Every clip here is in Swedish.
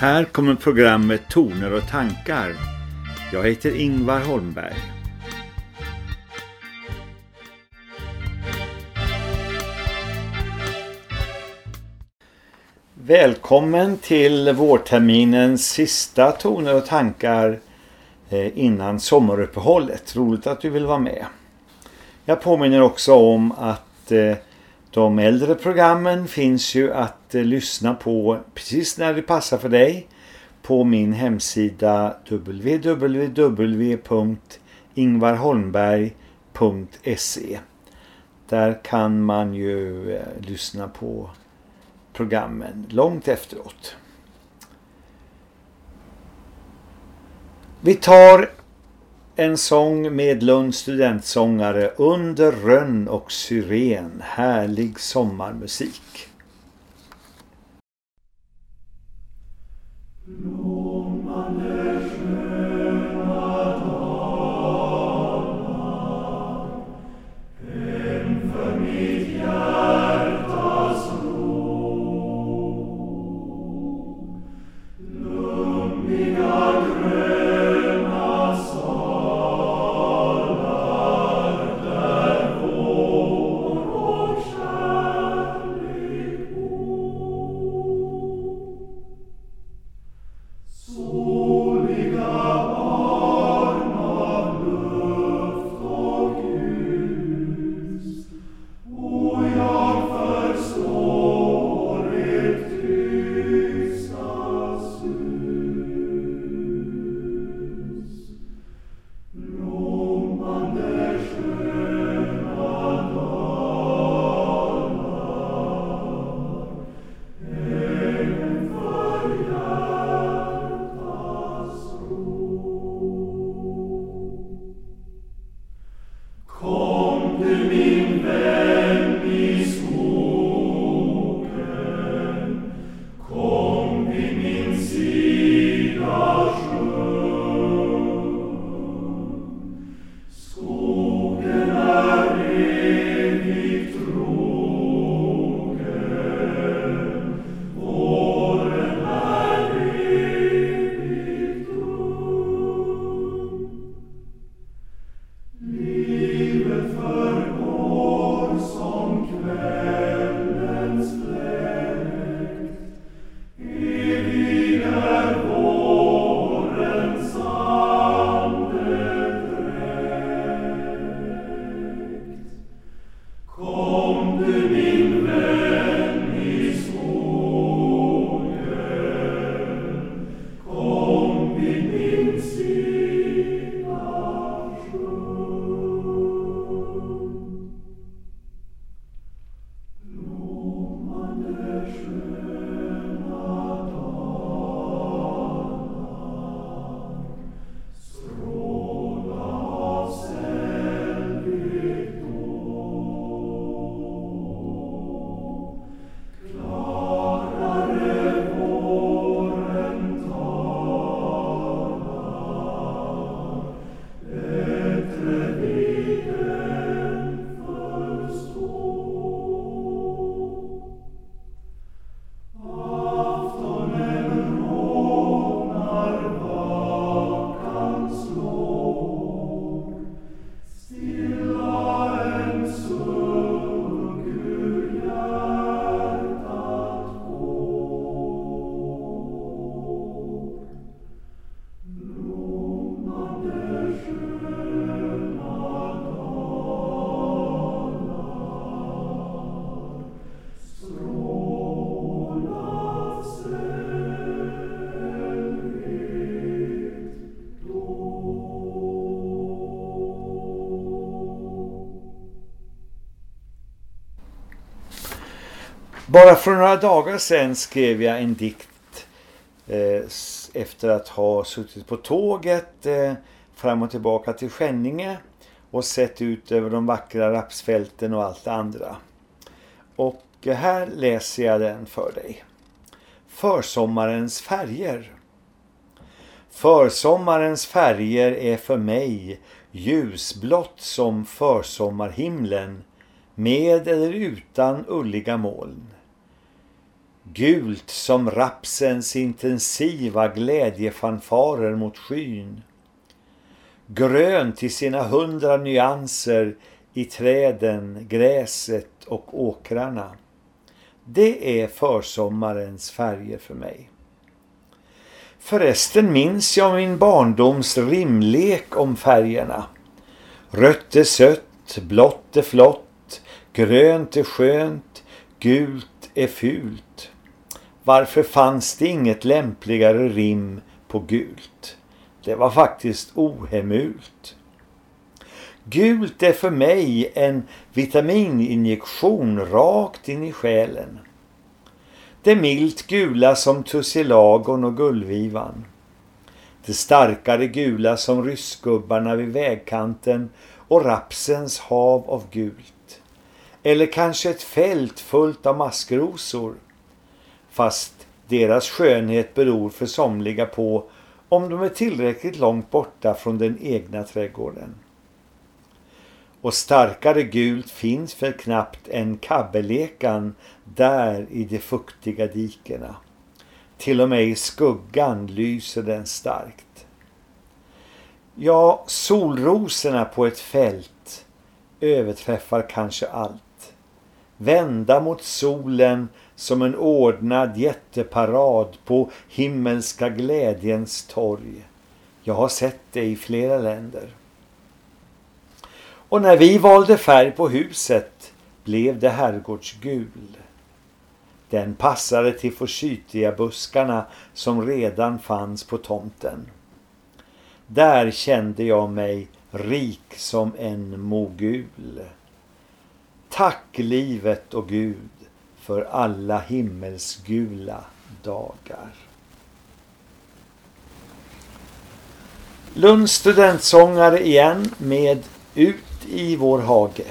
Här kommer programmet Toner och tankar. Jag heter Ingvar Holmberg. Välkommen till vårterminens sista toner och tankar eh, innan sommaruppehållet. Roligt att du vill vara med. Jag påminner också om att eh, de äldre programmen finns ju att eh, lyssna på precis när det passar för dig på min hemsida www.ingvarholmberg.se Där kan man ju eh, lyssna på programmen långt efteråt. Vi tar en sång med Lunds studentsångare under rönn och syren. Härlig sommarmusik. Bara för några dagar sedan skrev jag en dikt eh, efter att ha suttit på tåget eh, fram och tillbaka till Skänninge och sett ut över de vackra rapsfälten och allt det andra. Och här läser jag den för dig. Försommarens färger. Försommarens färger är för mig ljusblått som försommarhimlen med eller utan ulliga moln. Gult som rapsens intensiva glädjefanfarer mot skyn. Grönt i sina hundra nyanser i träden, gräset och åkrarna. Det är försommarens färger för mig. Förresten minns jag min barndoms rimlek om färgerna. Rött är sött, blått är flott, grönt är skönt, gult är fult. Varför fanns det inget lämpligare rim på gult? Det var faktiskt ohemult. Gult är för mig en vitamininjektion rakt in i själen. Det milt gula som tussilagon och gullvivan. Det starkare gula som ryssgubbarna vid vägkanten och rapsens hav av gult. Eller kanske ett fält fullt av maskrosor. Fast deras skönhet beror för somliga på om de är tillräckligt långt borta från den egna trädgården. Och starkare gult finns för knappt än kabbelekan där i de fuktiga dikena. Till och med i skuggan lyser den starkt. Ja, solrosorna på ett fält överträffar kanske allt. Vända mot solen som en ordnad jätteparad på himmelska glädjens torg. Jag har sett det i flera länder. Och när vi valde färg på huset blev det herrgårdsgul. Den passade till buskarna som redan fanns på tomten. Där kände jag mig rik som en mogul. Tack livet och Gud för alla himmelsgula dagar. Lunds studentsångare igen med Ut i vår hage.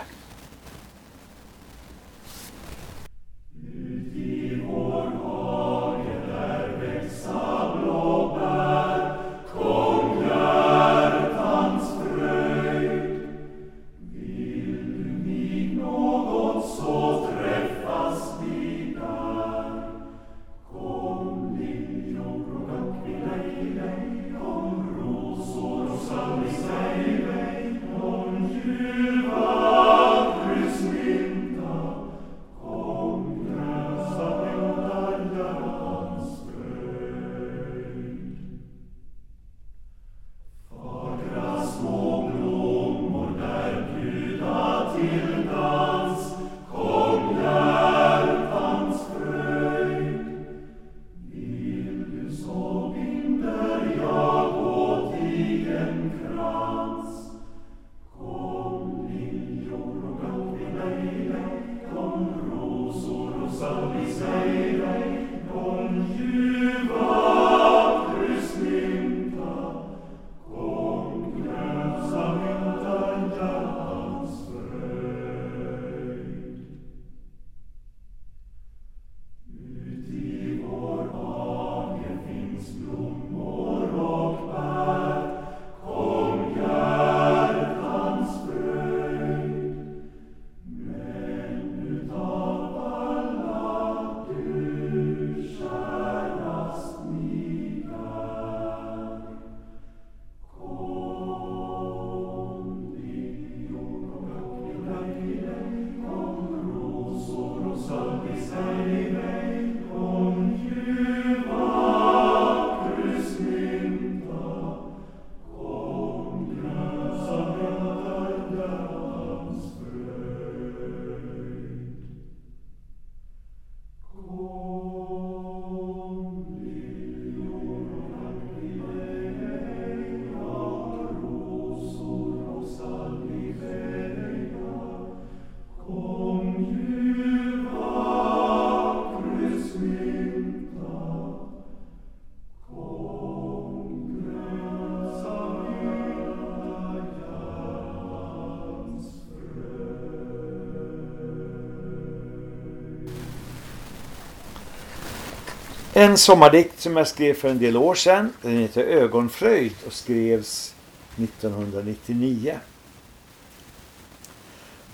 En sommardikt som jag skrev för en del år sedan. Den heter Ögonfröjd och skrevs 1999.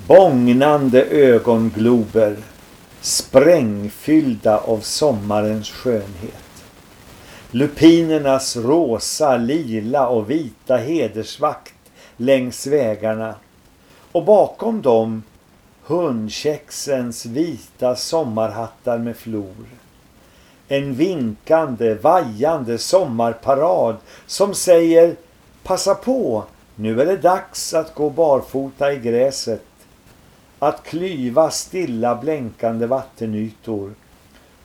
Bångnande ögonglober sprängfyllda av sommarens skönhet. Lupinernas rosa, lila och vita hedersvakt längs vägarna och bakom dem hundkäxens vita sommarhattar med flor. En vinkande, vajande sommarparad som säger Passa på, nu är det dags att gå barfota i gräset. Att klyva stilla blänkande vattenytor.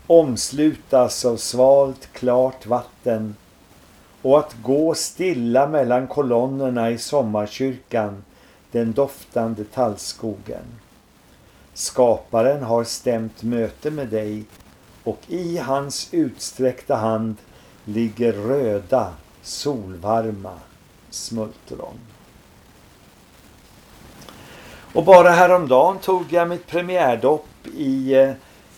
Omslutas av svalt klart vatten. Och att gå stilla mellan kolonnerna i sommarkyrkan, den doftande tallskogen. Skaparen har stämt möte med dig och i hans utsträckta hand ligger röda, solvarma smultron. Och bara häromdagen tog jag mitt premiärdopp i eh,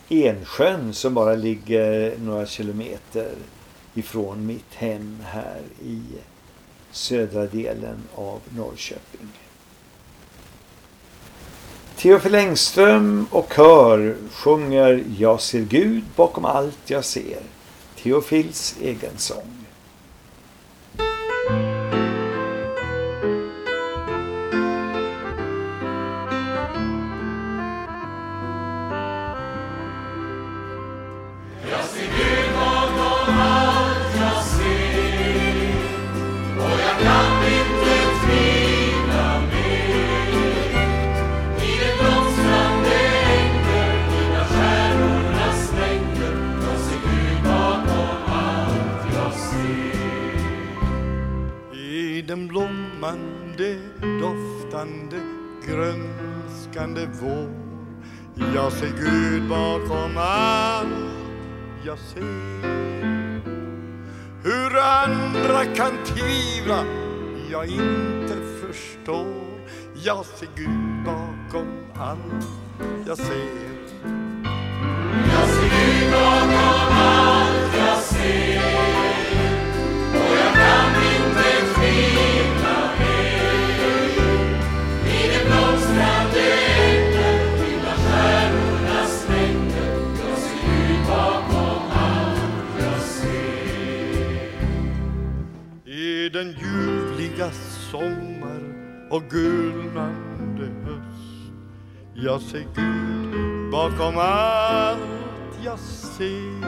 Ensjön som bara ligger några kilometer ifrån mitt hem här i södra delen av Norrköping. Teofil Engström och kör sjunger Jag ser Gud bakom allt jag ser. Teofils egen sång. det doftande, grönskande vår. Jag ser Gud bakom allt jag ser. Hur andra kan tvivla jag inte förstår. Jag ser Gud bakom allt jag ser. Jag ser Gud bakom allt den ljuvliga sommar och gulnande höst. Jag ser Gud bakom allt jag ser.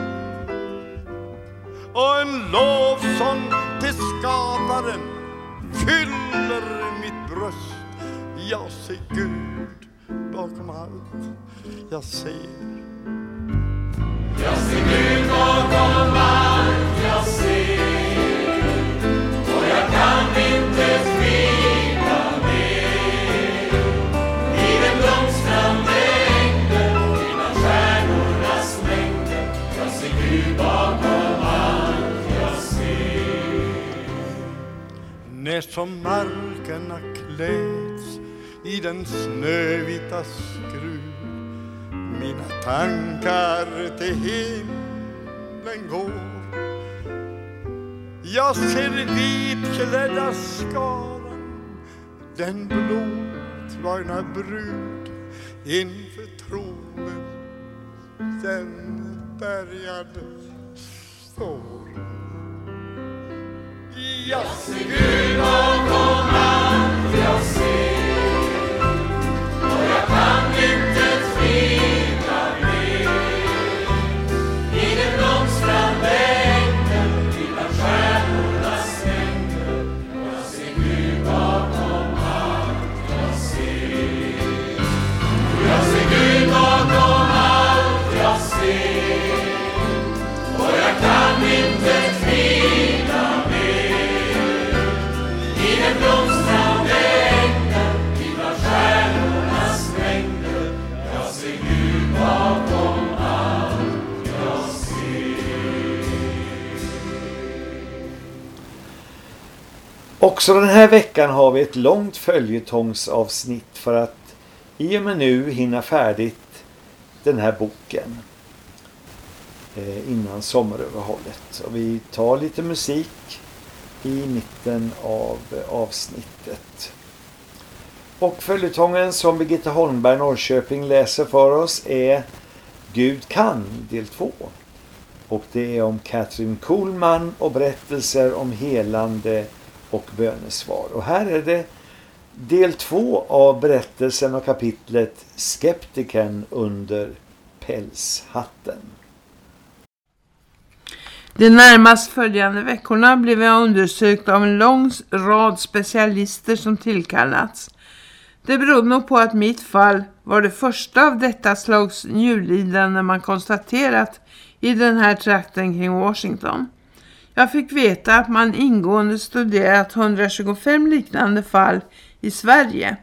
Och en lovsång till skaparen fyller mitt bröst. Jag ser Gud bakom allt jag ser. Jag ser Gud bakom allt jag ser. När som markerna kläds i den snövita skrud mina tankar till himlen går. Jag ser vitklädda skaran den blodtvagna brud inför tronen den bärgade står jag ser Gud Också den här veckan har vi ett långt följetongsavsnitt för att i och med nu hinna färdigt den här boken eh, innan sommaröverhållet. Och vi tar lite musik i mitten av eh, avsnittet. Och följetongen som Birgitta Holmberg Norrköping läser för oss är Gud kan del 2. Och det är om Catherine Kuhlman och berättelser om helande och bönesvar. Och här är det del två av berättelsen och kapitlet Skeptiken under pälshatten. De närmast följande veckorna blev jag undersökt av en lång rad specialister som tillkallats. Det berodde nog på att mitt fall var det första av detta slags njurlidande man konstaterat i den här trakten kring Washington. Jag fick veta att man ingående studerat 125 liknande fall i Sverige.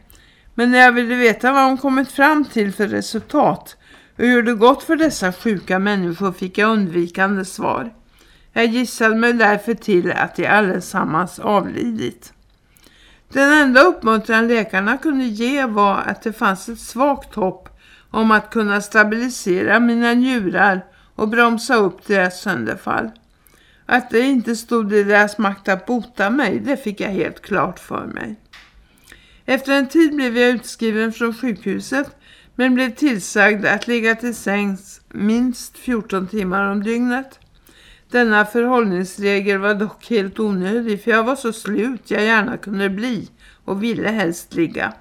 Men när jag ville veta vad de kommit fram till för resultat och hur det gått för dessa sjuka människor fick jag undvikande svar. Jag gissade mig därför till att de allesammans avlidit. Den enda uppmuntran läkarna kunde ge var att det fanns ett svagt hopp om att kunna stabilisera mina njurar och bromsa upp deras sönderfall. Att det inte stod i deras makt att bota mig, det fick jag helt klart för mig. Efter en tid blev jag utskriven från sjukhuset men blev tillsagd att ligga till sängs minst 14 timmar om dygnet. Denna förhållningsregel var dock helt onödig för jag var så slut jag gärna kunde bli och ville helst ligga.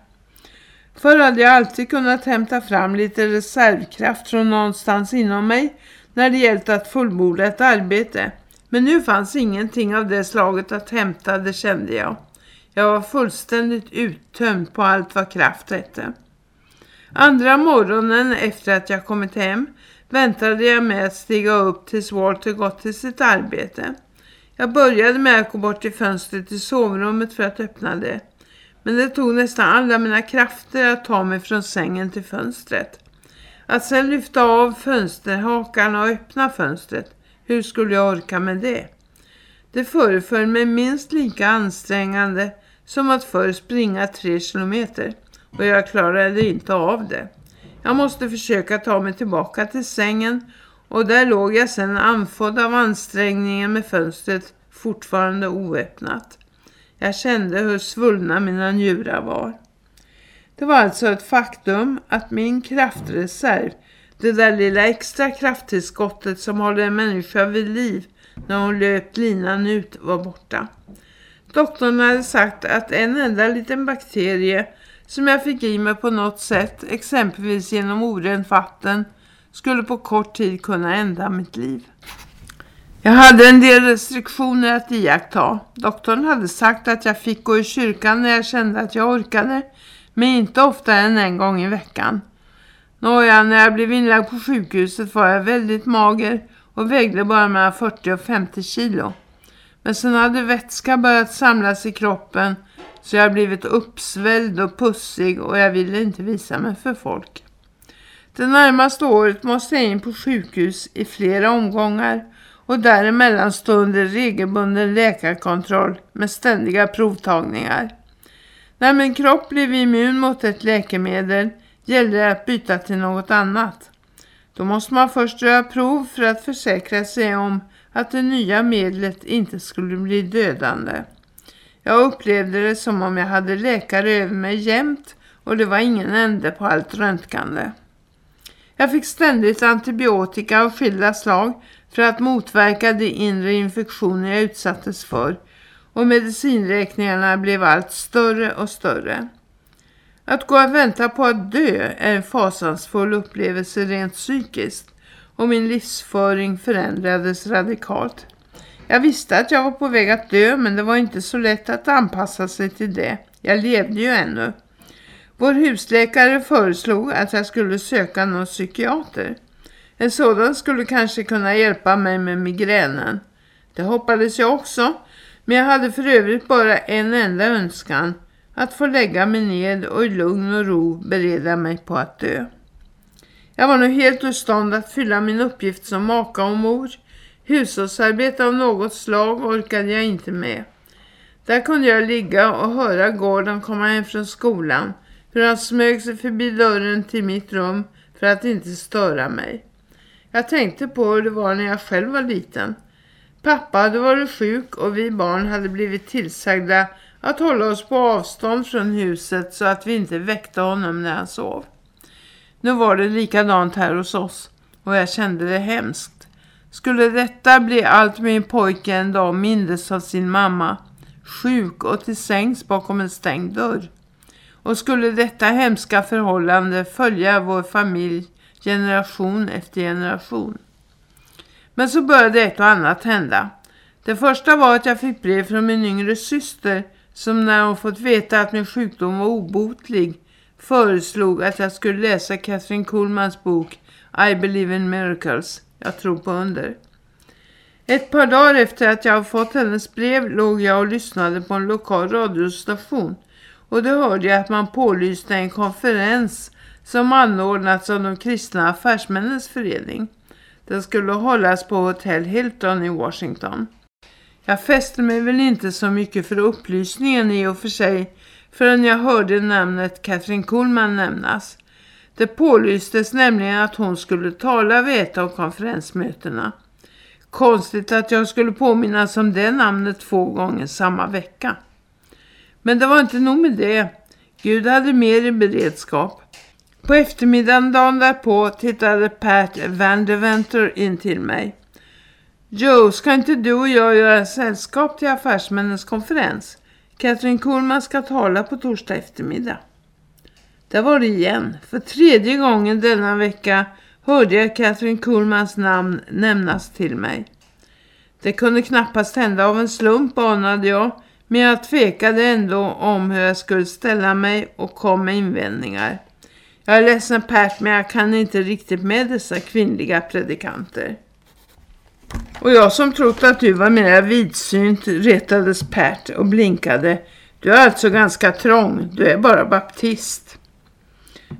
Förr hade jag alltid kunnat hämta fram lite reservkraft från någonstans inom mig när det gällt att fullborda ett arbete. Men nu fanns ingenting av det slaget att hämta, det kände jag. Jag var fullständigt uttömd på allt vad kraft hette. Andra morgonen efter att jag kommit hem väntade jag med att stiga upp tills Walter gått till sitt arbete. Jag började med att gå bort till fönstret i sovrummet för att öppna det. Men det tog nästan alla mina krafter att ta mig från sängen till fönstret. Att sedan lyfta av fönsterhakan och öppna fönstret, hur skulle jag orka med det? Det föreföll mig minst lika ansträngande som att förr springa tre kilometer och jag klarade inte av det. Jag måste försöka ta mig tillbaka till sängen och där låg jag sedan anfådd av ansträngningen med fönstret fortfarande oöppnat. Jag kände hur svullna mina njurar var. Det var alltså ett faktum att min kraftreserv, det där lilla extra krafttillskottet som håller en människa vid liv när hon löpt linan ut, var borta. Doktorn hade sagt att en enda liten bakterie som jag fick i mig på något sätt, exempelvis genom orent vatten, skulle på kort tid kunna ända mitt liv. Jag hade en del restriktioner att iaktta. Doktorn hade sagt att jag fick gå i kyrkan när jag kände att jag orkade, men inte oftare än en gång i veckan. Nåja, när jag blev inlagd på sjukhuset var jag väldigt mager och vägde bara mellan 40 och 50 kilo. Men sen hade vätska börjat samlas i kroppen så jag blivit uppsvälld och pussig och jag ville inte visa mig för folk. Det närmaste året måste jag in på sjukhus i flera omgångar och däremellan stå under regelbunden läkarkontroll med ständiga provtagningar. När min kropp blev immun mot ett läkemedel gällde det att byta till något annat. Då måste man först göra prov för att försäkra sig om att det nya medlet inte skulle bli dödande. Jag upplevde det som om jag hade läkare över mig jämt och det var ingen ände på allt röntgande. Jag fick ständigt antibiotika av skilda slag för att motverka de inre infektioner jag utsattes för och medicinräkningarna blev allt större och större. Att gå och vänta på att dö är en fasansfull upplevelse rent psykiskt och min livsföring förändrades radikalt. Jag visste att jag var på väg att dö men det var inte så lätt att anpassa sig till det. Jag levde ju ännu. Vår husläkare föreslog att jag skulle söka någon psykiater. En sådan skulle kanske kunna hjälpa mig med migränen. Det hoppades jag också, men jag hade för övrigt bara en enda önskan. Att få lägga mig ned och i lugn och ro bereda mig på att dö. Jag var nu helt ur stånd att fylla min uppgift som maka och mor. Hushållsarbete av något slag orkade jag inte med. Där kunde jag ligga och höra Gordon komma hem från skolan. Hur han smög sig förbi dörren till mitt rum för att inte störa mig. Jag tänkte på hur det var när jag själv var liten. Pappa hade varit sjuk och vi barn hade blivit tillsagda att hålla oss på avstånd från huset så att vi inte väckte honom när han sov. Nu var det likadant här hos oss. och jag kände det hemskt. Skulle detta bli allt min pojke en dag mindes av sin mamma, sjuk och till sängs bakom en stängd dörr? Och skulle detta hemska förhållande följa vår familj generation efter generation? Men så började ett och annat hända. Det första var att jag fick brev från min yngre syster som när hon fått veta att min sjukdom var obotlig föreslog att jag skulle läsa Catherine Kuhlmans bok I Believe in Miracles. Jag tror på under. Ett par dagar efter att jag fått hennes brev låg jag och lyssnade på en lokal radiostation och då hörde jag att man pålyste en konferens som anordnats av de kristna affärsmännens förening. Den skulle hållas på Hotel Hilton i Washington. Jag fäste mig väl inte så mycket för upplysningen i och för sig förrän jag hörde namnet Katrin Kuhlman nämnas. Det pålystes nämligen att hon skulle tala vid ett av konferensmötena. Konstigt att jag skulle påminnas om det namnet två gånger samma vecka. Men det var inte nog med det. Gud hade mer i beredskap. På eftermiddagen dagen därpå tittade Pat Vandeventer in till mig. Joe, ska inte du och jag göra sällskap till affärsmännens konferens? Katrin Kuhlman ska tala på torsdag eftermiddag. Där var det igen. För tredje gången denna vecka hörde jag Katrin Kuhlmans namn nämnas till mig. Det kunde knappast hända av en slump anade jag, men jag tvekade ändå om hur jag skulle ställa mig och kom med invändningar. Jag är ledsen Pert men jag kan inte riktigt med dessa kvinnliga predikanter. Och jag som trott att du var mer vidsynt retades Pärt och blinkade. Du är alltså ganska trång, du är bara baptist.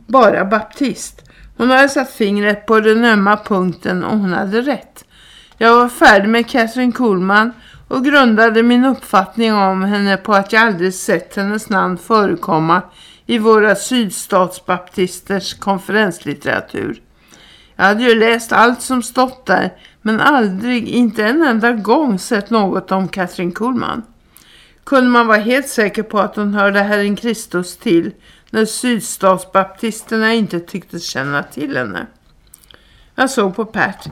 Bara baptist. Hon hade satt fingret på den ömma punkten och hon hade rätt. Jag var färdig med Catherine Kuhlman och grundade min uppfattning om henne på att jag aldrig sett hennes namn förekomma i våra sydstatsbaptisters konferenslitteratur. Jag hade ju läst allt som stått där men aldrig, inte en enda gång sett något om Katrin Kuhlman. Kunde man vara helt säker på att hon hörde Herren Kristus till när sydstatsbaptisterna inte tycktes känna till henne? Jag såg på Pert.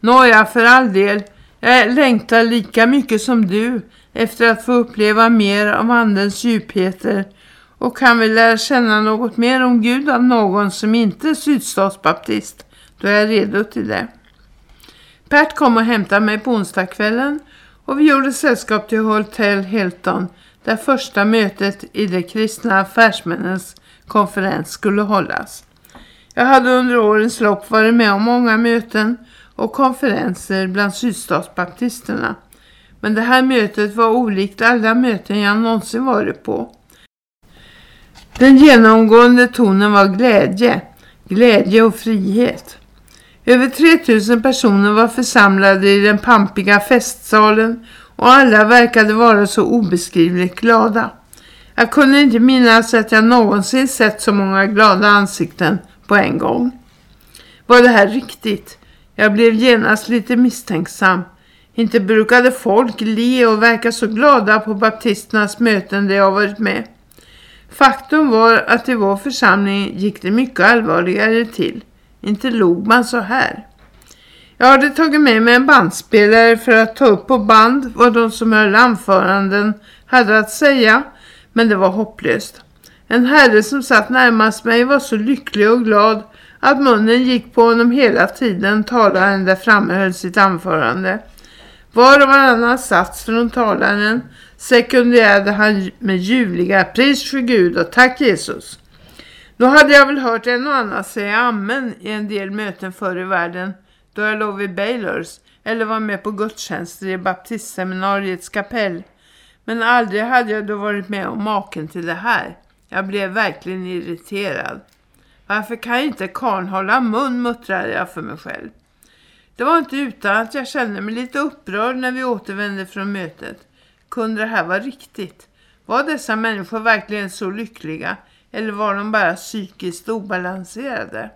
Nåja, för all del. Jag längtar lika mycket som du efter att få uppleva mer av andens djupheter och kan väl lära känna något mer om Gud av någon som inte är sydstatsbaptist. Då är jag redo till det. Bert kom och hämtade mig på onsdagskvällen och vi gjorde sällskap till Hotel Hilton där första mötet i de kristna affärsmännens konferens skulle hållas. Jag hade under årens lopp varit med om många möten och konferenser bland sydstatsbaptisterna. Men det här mötet var olikt alla möten jag någonsin varit på. Den genomgående tonen var glädje, glädje och frihet. Över 3000 personer var församlade i den pampiga festsalen och alla verkade vara så obeskrivligt glada. Jag kunde inte minnas att jag någonsin sett så många glada ansikten på en gång. Var det här riktigt? Jag blev genast lite misstänksam. Inte brukade folk le och verka så glada på baptisternas möten där jag varit med. Faktum var att i vår församling gick det mycket allvarligare till. Inte log man så här. Jag hade tagit med mig en bandspelare för att ta upp på band vad de som höll anföranden hade att säga, men det var hopplöst. En herre som satt närmast mig var så lycklig och glad att munnen gick på honom hela tiden talaren där framme höll sitt anförande. Var och varannan sats från talaren sekunderade han med ljuvliga pris för Gud och tack Jesus. Då hade jag väl hört en och annan säga amen i en del möten förr i världen då jag låg vid Baylors eller var med på gudstjänster i baptistseminariets kapell. Men aldrig hade jag då varit med om maken till det här. Jag blev verkligen irriterad. Varför kan inte karn hålla mun, muttrade jag för mig själv. Det var inte utan att jag kände mig lite upprörd när vi återvände från mötet. Kunde det här vara riktigt? Var dessa människor verkligen så lyckliga eller var de bara psykiskt obalanserade?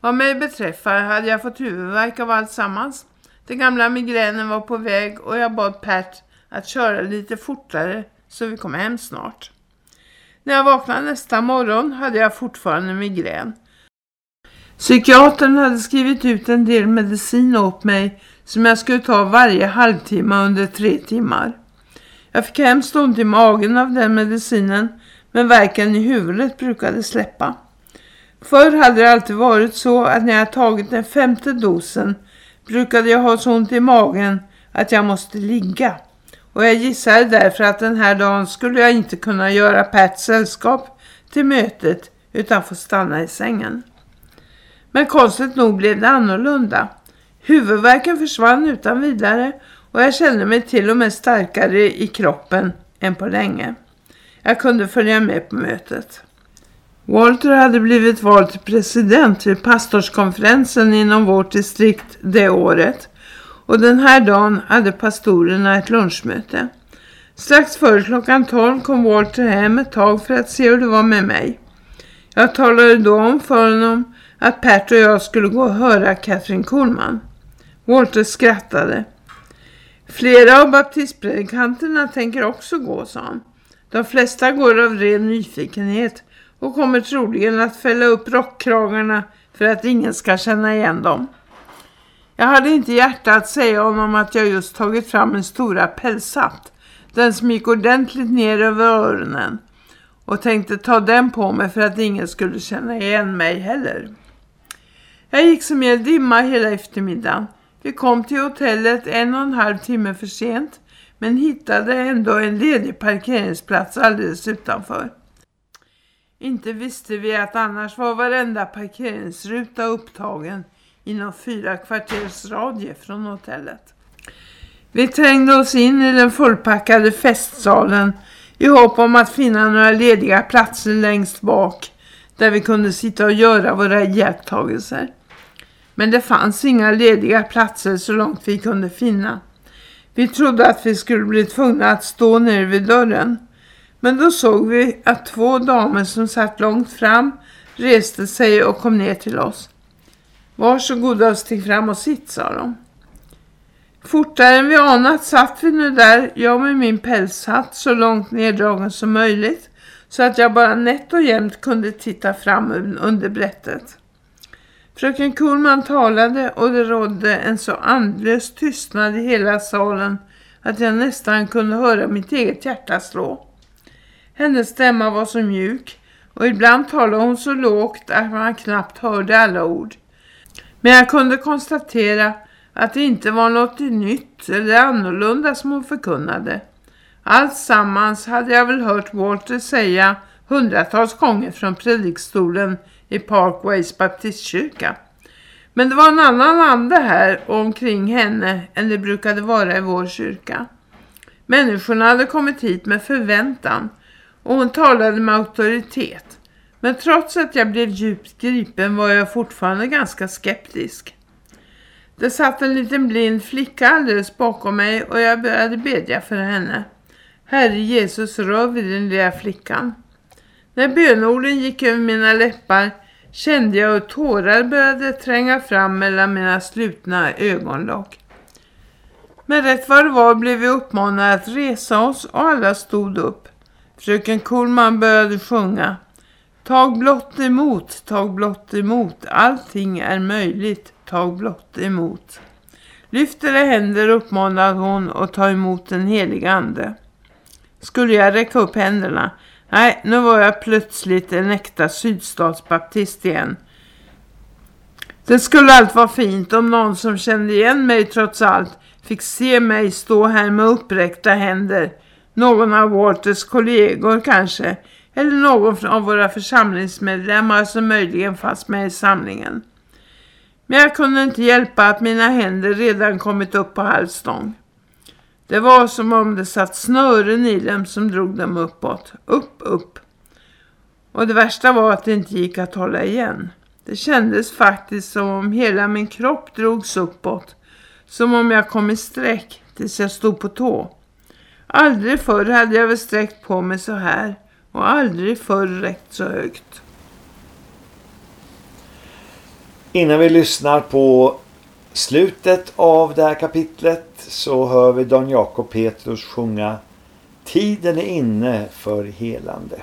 Vad mig beträffar hade jag fått huvudvärk av allt sammans. Den gamla migränen var på väg och jag bad Pat att köra lite fortare så vi kom hem snart. När jag vaknade nästa morgon hade jag fortfarande migrän. Psykiatern hade skrivit ut en del medicin åt mig som jag skulle ta varje halvtimme under tre timmar. Jag fick hemskt ont i magen av den medicinen men verken i huvudet brukade släppa. Förr hade det alltid varit så att när jag tagit den femte dosen brukade jag ha så ont i magen att jag måste ligga. Och jag gissade därför att den här dagen skulle jag inte kunna göra Pats sällskap till mötet utan få stanna i sängen. Men konstigt nog blev det annorlunda. Huvudvärken försvann utan vidare och jag kände mig till och med starkare i kroppen än på länge. Jag kunde följa med på mötet. Walter hade blivit vald till president vid pastorskonferensen inom vårt distrikt det året och den här dagen hade pastorerna ett lunchmöte. Strax före klockan 12 kom Walter hem ett tag för att se hur det var med mig. Jag talade då om för honom att Pert och jag skulle gå och höra Katrin Coleman. Walter skrattade. Flera av baptistpredikanterna tänker också gå, sa han. De flesta går av ren nyfikenhet och kommer troligen att fälla upp rockkragarna för att ingen ska känna igen dem. Jag hade inte hjärta att säga honom att jag just tagit fram en stora pälshatt. Den som gick ordentligt ner över öronen. Och tänkte ta den på mig för att ingen skulle känna igen mig heller. Jag gick som i en dimma hela eftermiddagen. Vi kom till hotellet en och en halv timme för sent. Men hittade ändå en ledig parkeringsplats alldeles utanför. Inte visste vi att annars var varenda parkeringsruta upptagen inom fyra kvarters radie från hotellet. Vi trängde oss in i den fullpackade festsalen i hopp om att finna några lediga platser längst bak där vi kunde sitta och göra våra iakttagelser. Men det fanns inga lediga platser så långt vi kunde finna. Vi trodde att vi skulle bli tvungna att stå nere vid dörren. Men då såg vi att två damer som satt långt fram reste sig och kom ner till oss. Varsågoda och stig fram och sitt, sa de. Fortare än vi anat satt vi nu där, jag med min pälshatt så långt neddragen som möjligt, så att jag bara nätt och jämnt kunde titta fram under brättet. Fröken Kuhlman talade och det rådde en så andlös tystnad i hela salen att jag nästan kunde höra mitt eget hjärta slå. Hennes stämma var så mjuk och ibland talade hon så lågt att man knappt hörde alla ord. Men jag kunde konstatera att det inte var något nytt eller annorlunda som hon förkunnade. Allt sammans hade jag väl hört Walter säga hundratals gånger från predikstolen i Parkways baptistkyrka. Men det var en annan ande här och omkring henne än det brukade vara i vår kyrka. Människorna hade kommit hit med förväntan och hon talade med auktoritet. Men trots att jag blev djupt gripen var jag fortfarande ganska skeptisk. Det satt en liten blind flicka alldeles bakom mig och jag började bedja för henne. Herre Jesus, rör vid den lilla flickan. När bönorden gick över mina läppar kände jag hur tårar började tränga fram mellan mina slutna ögonlock. Men rätt vad det var blev vi uppmanade att resa oss och alla stod upp. Fröken Kohlman började sjunga. Tag blott emot, tag blott emot, allting är möjligt, tag blott emot. Lyft era händer uppmanade hon och ta emot den heliga ande. Skulle jag räcka upp händerna? Nej, nu var jag plötsligt en äkta sydstatsbaptist igen. Det skulle allt vara fint om någon som kände igen mig trots allt fick se mig stå här med uppräckta händer. Någon av Walters kollegor kanske, eller någon av våra församlingsmedlemmar som möjligen fanns med i samlingen. Men jag kunde inte hjälpa att mina händer redan kommit upp på halvstång. Det var som om det satt snören i dem som drog dem uppåt. Upp, upp. Och det värsta var att det inte gick att hålla igen. Det kändes faktiskt som om hela min kropp drogs uppåt. Som om jag kom i sträck tills jag stod på tå. Aldrig förr hade jag väl sträckt på mig så här. Och aldrig förr räckt så högt. Innan vi lyssnar på slutet av det här kapitlet så hör vi Don Jakob Petrus sjunga Tiden är inne för helande.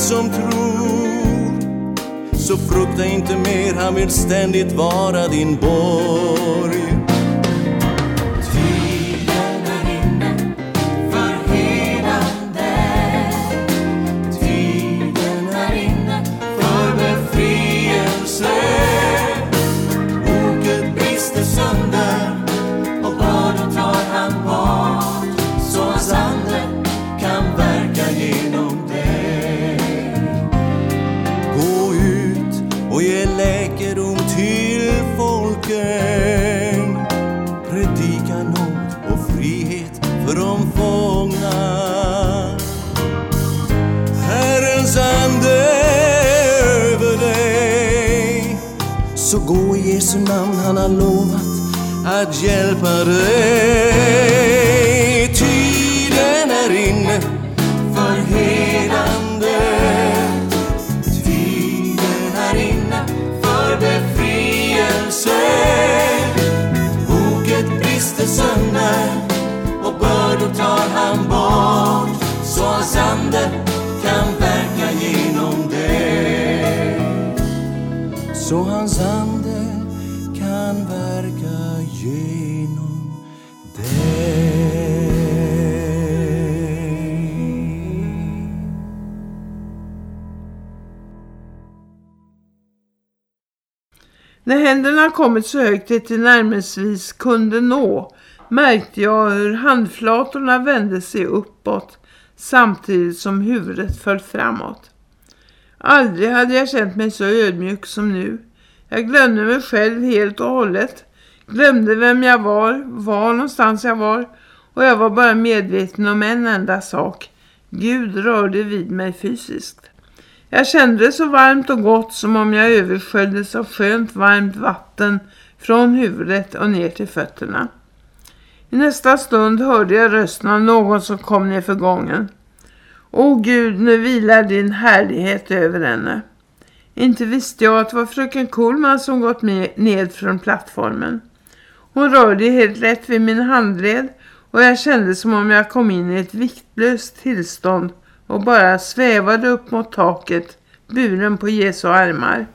Som tror. Så frukta inte mer, han vill ständigt vara din borg. Jesu namn, han har lovat att hjälpa dig. Händerna kommit så högt det till närmestvis kunde nå märkte jag hur handflatorna vände sig uppåt samtidigt som huvudet föll framåt. Aldrig hade jag känt mig så ödmjuk som nu. Jag glömde mig själv helt och hållet. Glömde vem jag var, var någonstans jag var och jag var bara medveten om en enda sak. Gud rörde vid mig fysiskt. Jag kände det så varmt och gott som om jag översköljdes av skönt varmt vatten från huvudet och ner till fötterna. I nästa stund hörde jag rösten av någon som kom ner för gången. O Gud, nu vilar din härlighet över henne. Inte visste jag att det var fröken Kohlman som gått med ned från plattformen. Hon rörde helt lätt vid min handled och jag kände som om jag kom in i ett viktlöst tillstånd och bara svävade upp mot taket, buren på Jesu armar.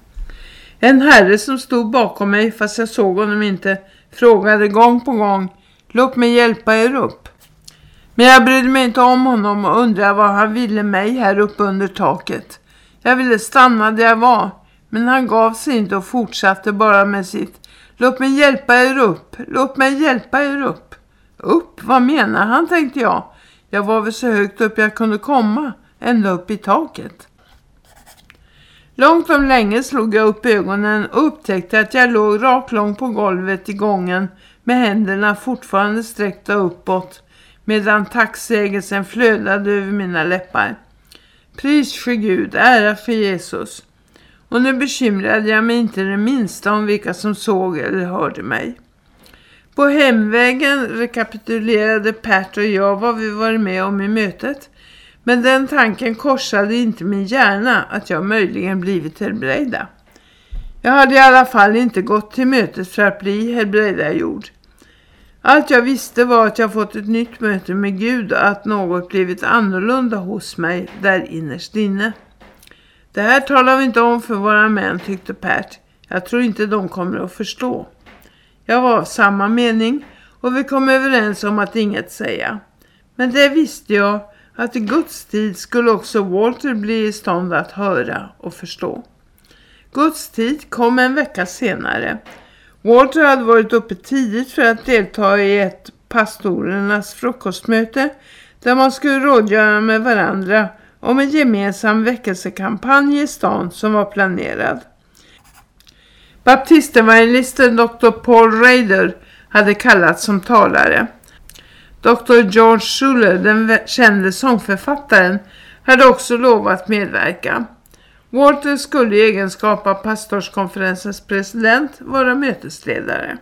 En herre som stod bakom mig, fast jag såg honom inte, frågade gång på gång, låt mig hjälpa er upp. Men jag brydde mig inte om honom och undrade vad han ville mig här uppe under taket. Jag ville stanna där jag var, men han gav sig inte och fortsatte bara med sitt, låt mig hjälpa er upp, låt mig hjälpa er upp. Upp, vad menar han tänkte jag. Jag var väl så högt upp jag kunde komma, ända upp i taket. Långt om länge slog jag upp ögonen och upptäckte att jag låg raklång på golvet i gången med händerna fortfarande sträckta uppåt medan tacksägelsen flödade över mina läppar. Pris för Gud, ära för Jesus. Och nu bekymrade jag mig inte det minsta om vilka som såg eller hörde mig. På hemvägen rekapitulerade Pat och jag vad vi varit med om i mötet. Men den tanken korsade inte min hjärna att jag möjligen blivit helbrägda. Jag hade i alla fall inte gått till mötet för att bli helbrägdagjord. Allt jag visste var att jag fått ett nytt möte med Gud och att något blivit annorlunda hos mig där innerst inne. Det här talar vi inte om för våra män, tyckte Pat. Jag tror inte de kommer att förstå. Jag var av samma mening och vi kom överens om att inget säga. Men det visste jag att i Guds tid skulle också Walter bli i stånd att höra och förstå. Guds tid kom en vecka senare. Walter hade varit uppe tidigt för att delta i ett pastorernas frukostmöte där man skulle rådgöra med varandra om en gemensam väckelsekampanj i stan som var planerad. Baptistevangelisten Dr. Paul Rader hade kallats som talare. Dr. George Schuller, den kände sångförfattaren, hade också lovat medverka. Walter skulle i egenskap av pastorskonferensens president vara mötesledare.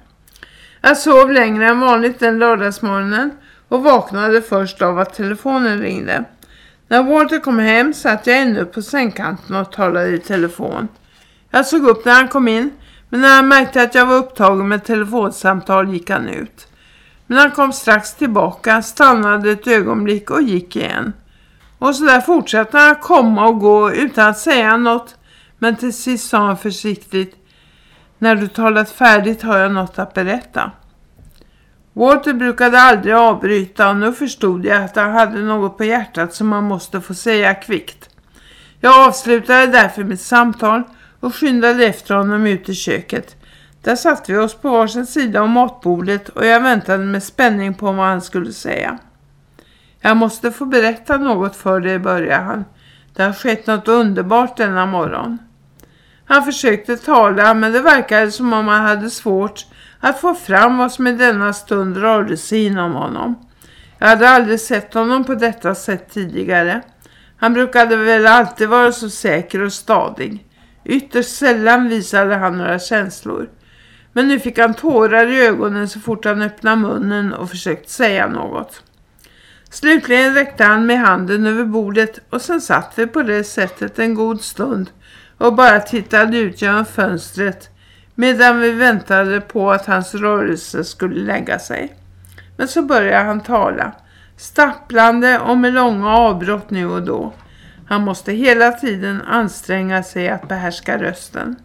Jag sov längre än vanligt den lördagsmorgonen och vaknade först av att telefonen ringde. När Walter kom hem satt jag ännu på sängkanten och talade i telefon. Jag såg upp när han kom in, men när han märkte att jag var upptagen med telefonsamtal gick han ut. Men han kom strax tillbaka, stannade ett ögonblick och gick igen. Och så där fortsatte han komma och gå utan att säga något. Men till sist sa han försiktigt, när du talat färdigt har jag något att berätta. Walter brukade aldrig avbryta och nu förstod jag att han hade något på hjärtat som man måste få säga kvickt. Jag avslutade därför mitt samtal och skyndade efter honom ut i köket. Där satt vi oss på varsin sida om matbordet och jag väntade med spänning på vad han skulle säga. Jag måste få berätta något för dig, började han. Det har skett något underbart denna morgon. Han försökte tala men det verkade som om han hade svårt att få fram vad som i denna stund rörde sig inom honom. Jag hade aldrig sett honom på detta sätt tidigare. Han brukade väl alltid vara så säker och stadig. Ytterst sällan visade han några känslor. Men nu fick han tårar i ögonen så fort han öppnade munnen och försökte säga något. Slutligen räckte han med handen över bordet och sen satt vi på det sättet en god stund och bara tittade ut genom fönstret medan vi väntade på att hans rörelse skulle lägga sig. Men så började han tala, stapplande och med långa avbrott nu och då. Han måste hela tiden anstränga sig att behärska rösten.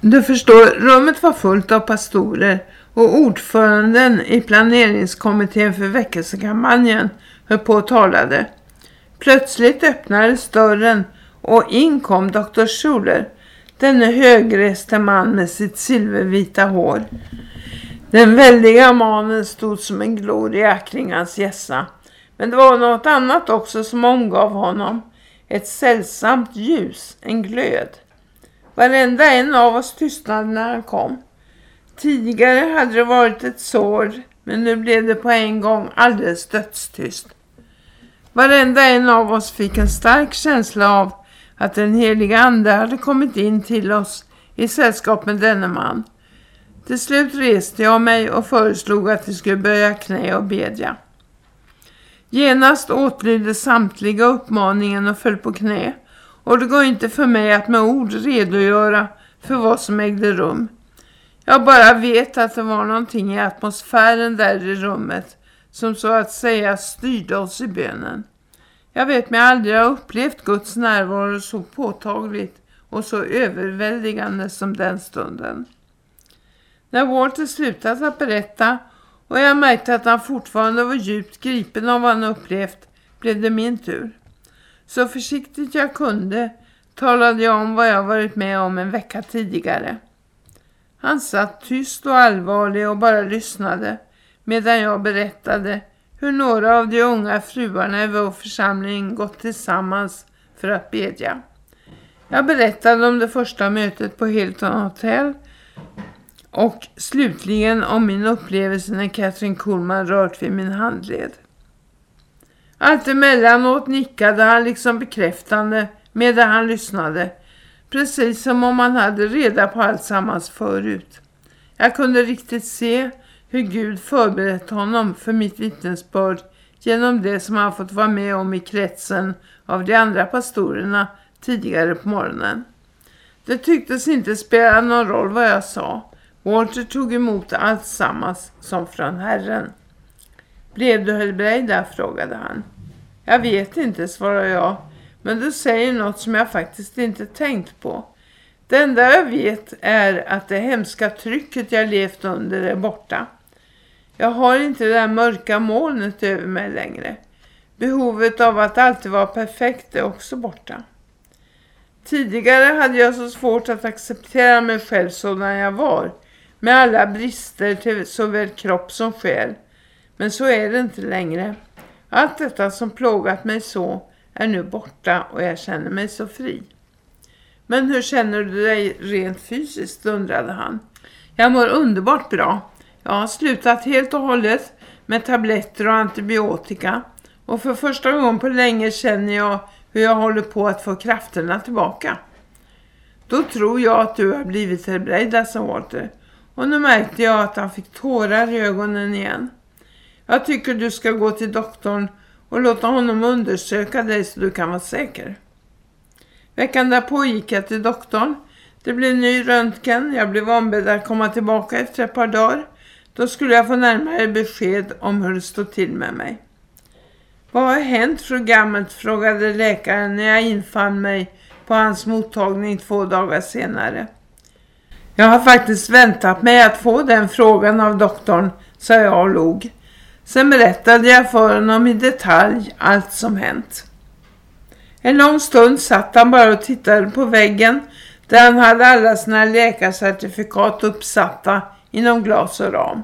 Du förstår, rummet var fullt av pastorer och ordföranden i planeringskommittén för väckelsekampanjen höll på och talade. Plötsligt öppnades dörren och in kom Schuller, denne högreste man med sitt silvervita hår. Den väldiga manen stod som en gloria kring hans gässa. Men det var något annat också som omgav honom. Ett sällsamt ljus, en glöd. Varenda en av oss tystnade när han kom. Tidigare hade det varit ett sår, men nu blev det på en gång alldeles dödstyst. Varenda en av oss fick en stark känsla av att den heliga ande hade kommit in till oss i sällskap med denne man. Till slut reste jag mig och föreslog att vi skulle böja knä och bedja. Genast åtlydde samtliga uppmaningen och föll på knä och det går inte för mig att med ord redogöra för vad som ägde rum. Jag bara vet att det var någonting i atmosfären där i rummet som så att säga styrde oss i bönen. Jag vet mig aldrig ha upplevt Guds närvaro så påtagligt och så överväldigande som den stunden. När Walter slutat att berätta och jag märkte att han fortfarande var djupt gripen av vad han upplevt blev det min tur. Så försiktigt jag kunde talade jag om vad jag varit med om en vecka tidigare. Han satt tyst och allvarlig och bara lyssnade medan jag berättade hur några av de unga fruarna i vår församling gått tillsammans för att bedja. Jag berättade om det första mötet på Hilton Hotel och slutligen om min upplevelse när Catherine Kuhlman rört vid min handled. Allt emellanåt nickade han liksom bekräftande medan han lyssnade. Precis som om han hade reda på allt sammans förut. Jag kunde riktigt se hur Gud förberett honom för mitt vittnesbörd genom det som han fått vara med om i kretsen av de andra pastorerna tidigare på morgonen. Det tycktes inte spela någon roll vad jag sa. Walter tog emot allt sammans som från Herren. Blev du helbrägda? frågade han. Jag vet inte, svarade jag. Men du säger något som jag faktiskt inte tänkt på. Det enda jag vet är att det hemska trycket jag levt under är borta. Jag har inte det där mörka molnet över mig längre. Behovet av att alltid vara perfekt är också borta. Tidigare hade jag så svårt att acceptera mig själv sådan jag var. Med alla brister till såväl kropp som själ. Men så är det inte längre. Allt detta som plågat mig så är nu borta och jag känner mig så fri. Men hur känner du dig rent fysiskt, undrade han. Jag mår underbart bra. Jag har slutat helt och hållet med tabletter och antibiotika. Och för första gången på länge känner jag hur jag håller på att få krafterna tillbaka. Då tror jag att du har blivit helbrägdad, sa alltså, Walter. Och nu märkte jag att han fick tårar i ögonen igen. Jag tycker du ska gå till doktorn och låta honom undersöka dig så du kan vara säker. Veckan därpå gick jag till doktorn. Det blev ny röntgen. Jag blev ombedd att komma tillbaka efter ett par dagar. Då skulle jag få närmare besked om hur det stod till med mig. Vad har hänt fru Gammelt? frågade läkaren när jag infann mig på hans mottagning två dagar senare. Jag har faktiskt väntat mig att få den frågan av doktorn, sa jag och log. Sen berättade jag för honom i detalj allt som hänt. En lång stund satt han bara och tittade på väggen där han hade alla sina läkarcertifikat uppsatta inom glas och ram.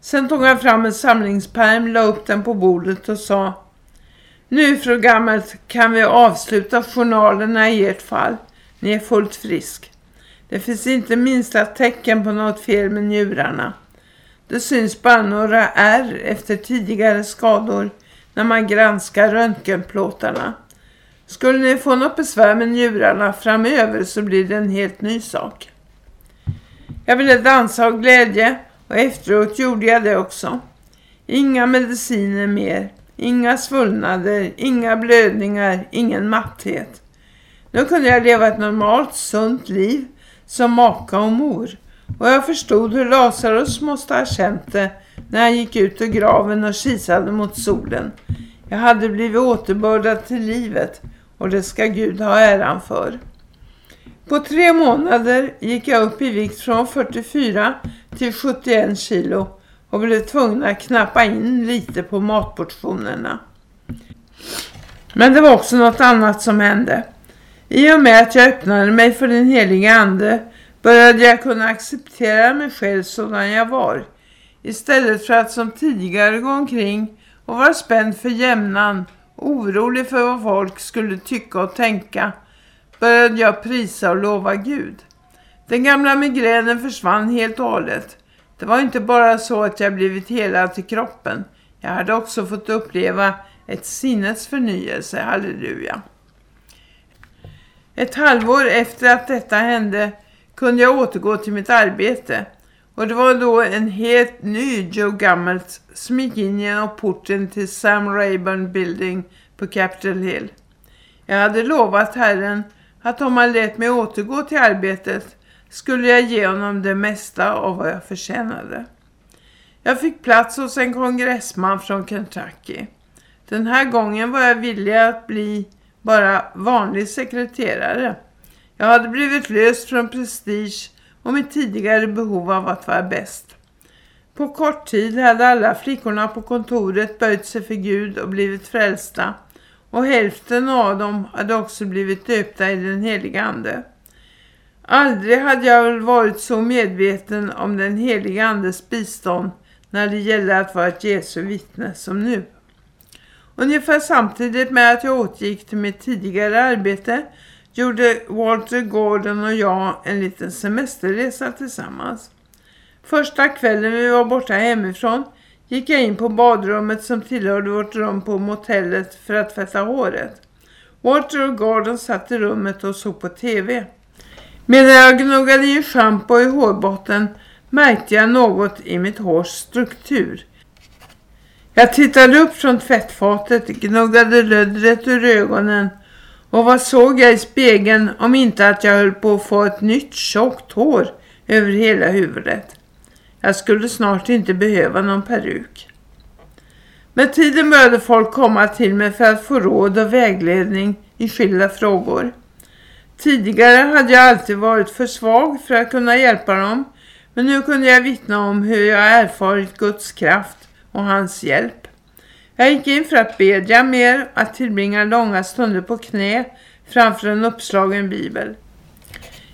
Sen tog han fram en samlingspärm, la upp den på bordet och sa Nu fru Gammelt kan vi avsluta journalerna i ert fall. Ni är fullt frisk. Det finns inte minsta tecken på något fel med njurarna. Det syns bara några ärr efter tidigare skador när man granskar röntgenplåtarna. Skulle ni få något besvär med njurarna framöver så blir det en helt ny sak. Jag ville dansa av glädje och efteråt gjorde jag det också. Inga mediciner mer, inga svullnader, inga blödningar, ingen matthet. Nu kunde jag leva ett normalt, sunt liv som maka och mor. Och jag förstod hur Lazarus måste ha känt det när han gick ut ur graven och kisade mot solen. Jag hade blivit återbördad till livet och det ska Gud ha äran för. På tre månader gick jag upp i vikt från 44 till 71 kilo och blev tvungen att knappa in lite på matportionerna. Men det var också något annat som hände. I och med att jag öppnade mig för den heliga ande började jag kunna acceptera mig själv sådan jag var. Istället för att som tidigare gå omkring och vara spänd för jämnan, orolig för vad folk skulle tycka och tänka, började jag prisa och lova Gud. Den gamla migränen försvann helt och hållet. Det var inte bara så att jag blivit helad till kroppen. Jag hade också fått uppleva ett sinnets förnyelse, halleluja. Ett halvår efter att detta hände kunde jag återgå till mitt arbete. Och det var då en helt ny Joe Gammelt som gick in genom porten till Sam Rayburn Building på Capitol Hill. Jag hade lovat Herren att om han lät mig återgå till arbetet skulle jag ge honom det mesta av vad jag förtjänade. Jag fick plats hos en kongressman från Kentucky. Den här gången var jag villig att bli bara vanlig sekreterare. Jag hade blivit löst från prestige och mitt tidigare behov av att vara bäst. På kort tid hade alla flickorna på kontoret böjt sig för Gud och blivit frälsta och hälften av dem hade också blivit döpta i den heliga ande. Aldrig hade jag väl varit så medveten om den heliga andes bistånd när det gällde att vara ett Jesu vittne som nu. Ungefär samtidigt med att jag återgick till mitt tidigare arbete gjorde Walter Gordon och jag en liten semesterresa tillsammans. Första kvällen vi var borta hemifrån gick jag in på badrummet som tillhörde vårt rum på motellet för att tvätta håret. Walter och Gordon satt i rummet och såg på tv. Medan jag gnuggade in shampoo i hårbotten märkte jag något i mitt hårs struktur. Jag tittade upp från tvättfatet, gnuggade löddret ur ögonen och vad såg jag i spegeln om inte att jag höll på att få ett nytt tjockt hår över hela huvudet. Jag skulle snart inte behöva någon peruk. Med tiden började folk komma till mig för att få råd och vägledning i skilda frågor. Tidigare hade jag alltid varit för svag för att kunna hjälpa dem men nu kunde jag vittna om hur jag erfarit Guds kraft och hans hjälp. Jag gick in för att bedja mer, att tillbringa långa stunder på knä framför en uppslagen bibel.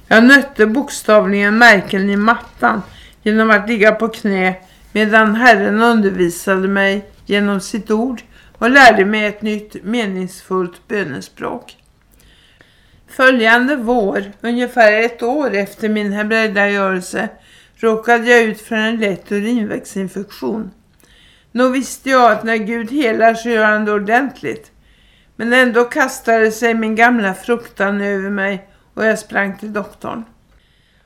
Jag nötte bokstavligen märken i mattan genom att ligga på knä medan Herren undervisade mig genom sitt ord och lärde mig ett nytt meningsfullt bönespråk. Följande vår, ungefär ett år efter min hebrädagörelse, råkade jag ut för en lätt urinvägsinfektion. Nog visste jag att när Gud helar så gör han det ordentligt. Men ändå kastade sig min gamla fruktan över mig och jag sprang till doktorn.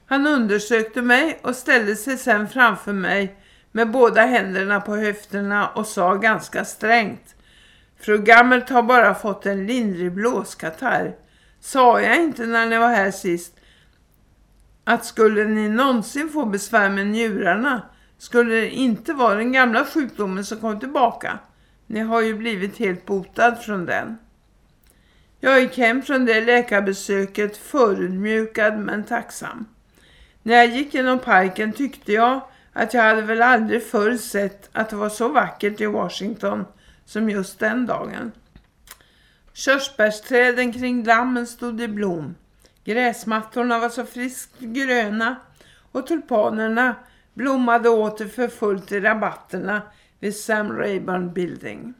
Han undersökte mig och ställde sig sen framför mig med båda händerna på höfterna och sa ganska strängt. Fru Gammelt har bara fått en lindrig blåskatarr. Sa jag inte när ni var här sist att skulle ni någonsin få besvär med njurarna skulle det inte vara den gamla sjukdomen som kom tillbaka. Ni har ju blivit helt botad från den. Jag gick hem från det läkarbesöket förödmjukad men tacksam. När jag gick genom parken tyckte jag att jag hade väl aldrig förr sett att det var så vackert i Washington som just den dagen. Körsbärsträden kring dammen stod i blom. Gräsmattorna var så friskt gröna och tulpanerna blommade åter för fullt i rabatterna vid Sam Rayburn Building.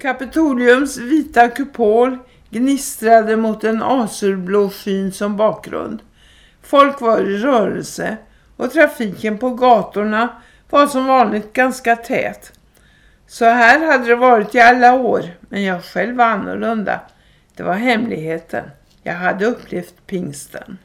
Kapitoliums vita kupol gnistrade mot en azurblå skyn som bakgrund. Folk var i rörelse och trafiken på gatorna var som vanligt ganska tät. Så här hade det varit i alla år, men jag själv var annorlunda. Det var hemligheten. Jag hade upplevt pingsten.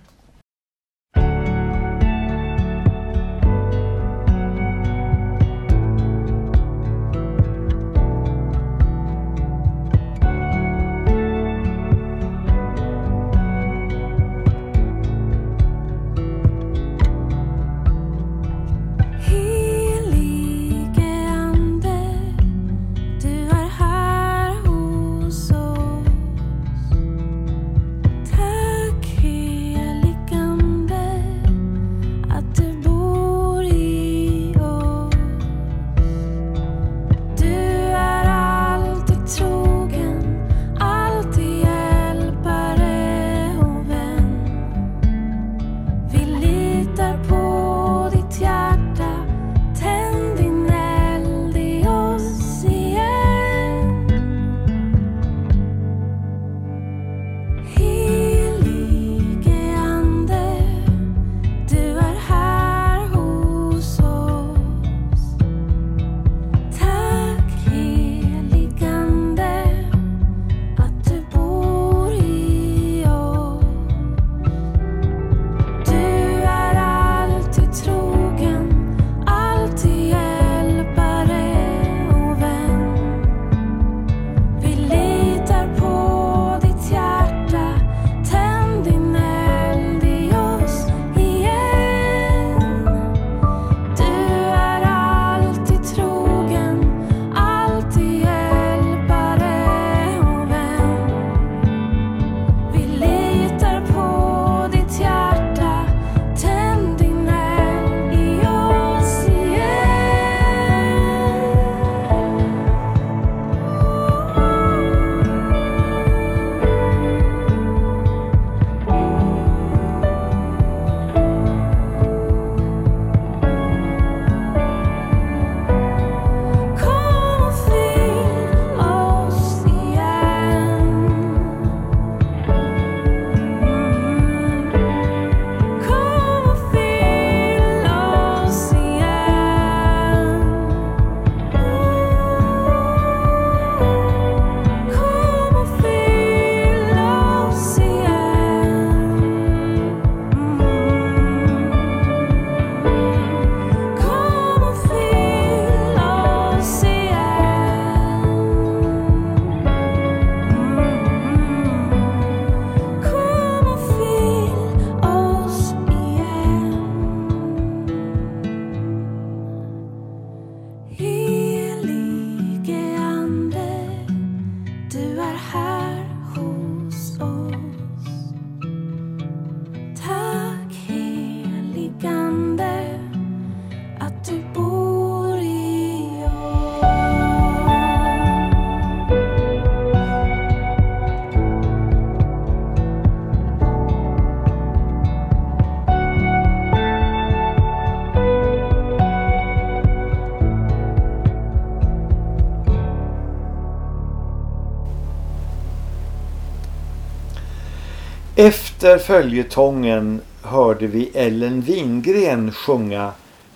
Efter följetongen hörde vi Ellen Wingren sjunga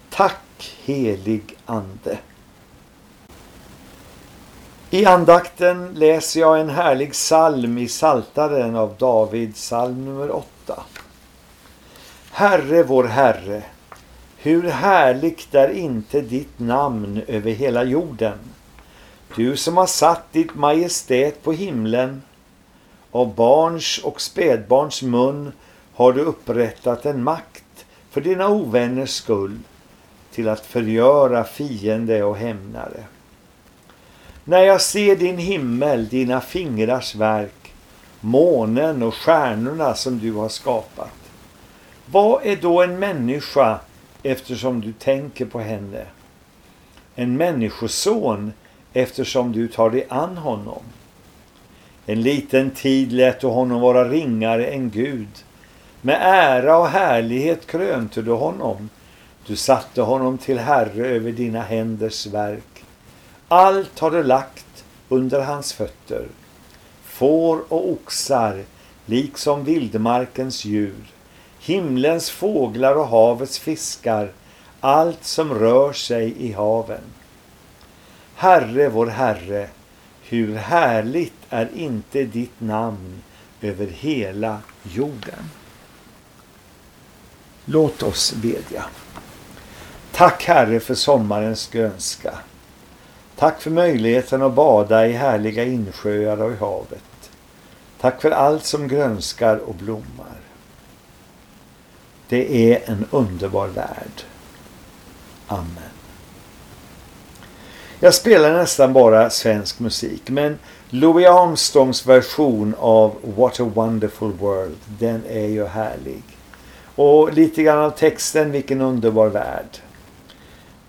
Tack helig ande. I andakten läser jag en härlig psalm i Saltaren av David, psalm nummer 8. Herre vår Herre, hur härligt är inte ditt namn över hela jorden. Du som har satt ditt majestät på himlen. Av barns och spädbarns mun har du upprättat en makt för dina ovänners skull till att förgöra fiende och hämnare. När jag ser din himmel, dina fingrars verk, månen och stjärnorna som du har skapat. Vad är då en människa eftersom du tänker på henne? En människoson eftersom du tar dig an honom. En liten tid lät du honom vara ringare än Gud. Med ära och härlighet krönte du honom. Du satte honom till herre över dina händers verk. Allt har du lagt under hans fötter. Får och oxar, liksom vildmarkens djur. Himlens fåglar och havets fiskar. Allt som rör sig i haven. Herre vår Herre, hur härligt är inte ditt namn över hela jorden. Låt oss bedja. Tack Herre för sommarens grönska. Tack för möjligheten att bada i härliga insjöar och i havet. Tack för allt som grönskar och blommar. Det är en underbar värld. Amen. Jag spelar nästan bara svensk musik men Louis Armstrongs version av What a wonderful world, den är ju härlig. Och lite grann av texten, vilken underbar värld.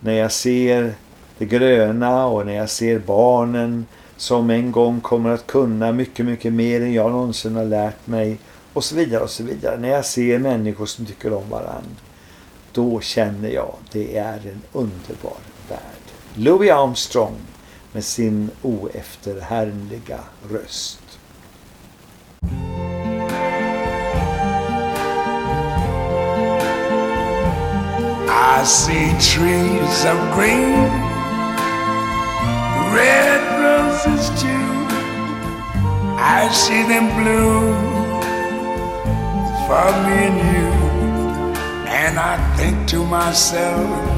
När jag ser det gröna och när jag ser barnen som en gång kommer att kunna mycket, mycket mer än jag någonsin har lärt mig och så vidare och så vidare. När jag ser människor som tycker om varandra, då känner jag det är en underbar. Louis Armstrong med sin oefterhärmliga röst. I see trees of green, red roses too. I see them bloom for me and you. And I think to myself,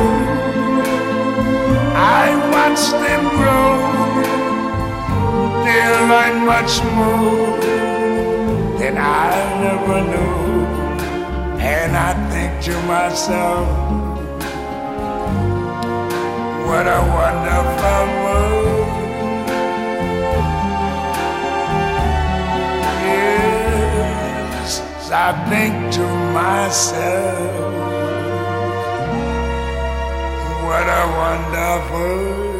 Watch them grow. They'll learn much more than I never knew. And I think to myself, what a wonderful world. Yes, I think to myself, what a wonderful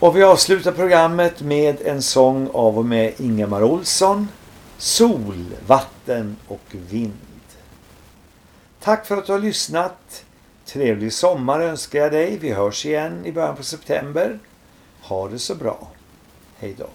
Och vi avslutar programmet med en sång av och med Ingemar Olsson. Sol, vatten och vind. Tack för att du har lyssnat. Trevlig sommar önskar jag dig. Vi hörs igen i början på september. Ha det så bra. Hej då.